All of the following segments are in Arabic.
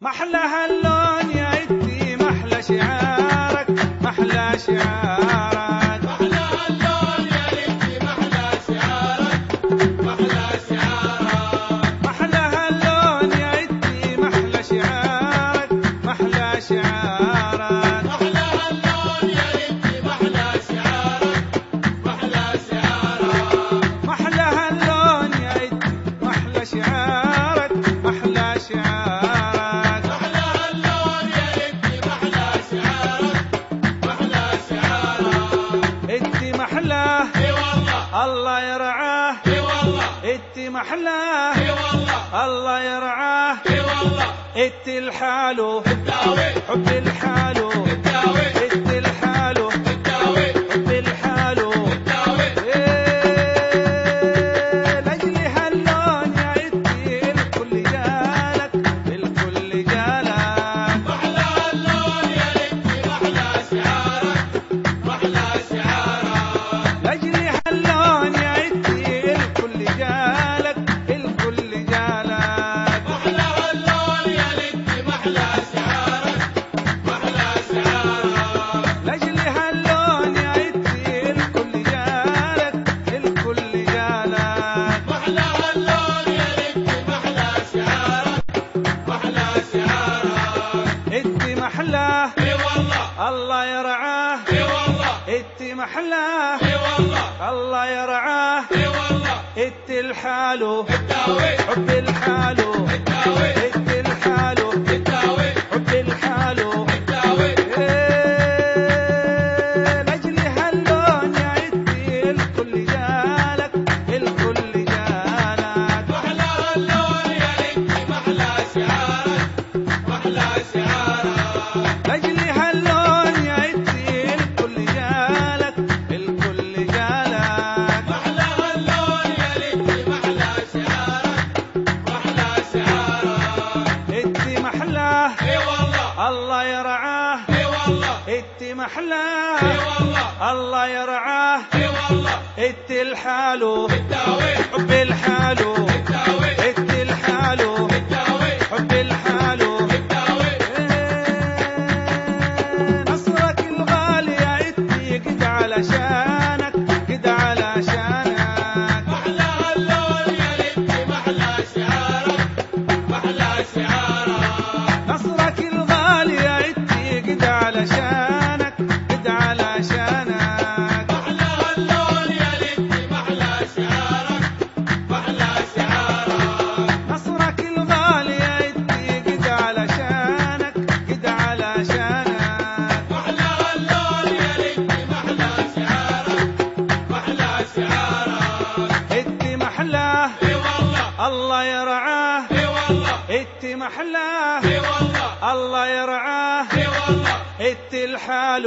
محلى هاللون يا إدي محلى شعارك محلى شعارك. محلاه إي والله. الله يرعاه. إي والله. انت محلاه إي والله. الله يرعاه. إي والله. انت الحالو حب الحالو محلاه إي والله. الله يرعاه. إي والله. اتي الحالو حب الحالو واحلاه إي والله. الله يرعاه. إي والله. الحالو حب الحالو إت الحالو حب الحالو إيه، نصرك الغالي يا على الله يرعاه اي والله الحال.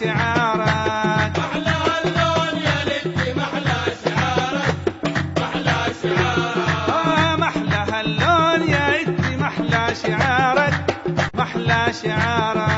شعارك. آه، اللون يا محلى شعارك محلى شعارك محلى هاللون يا لدي محلى شعارك محلى شعارك.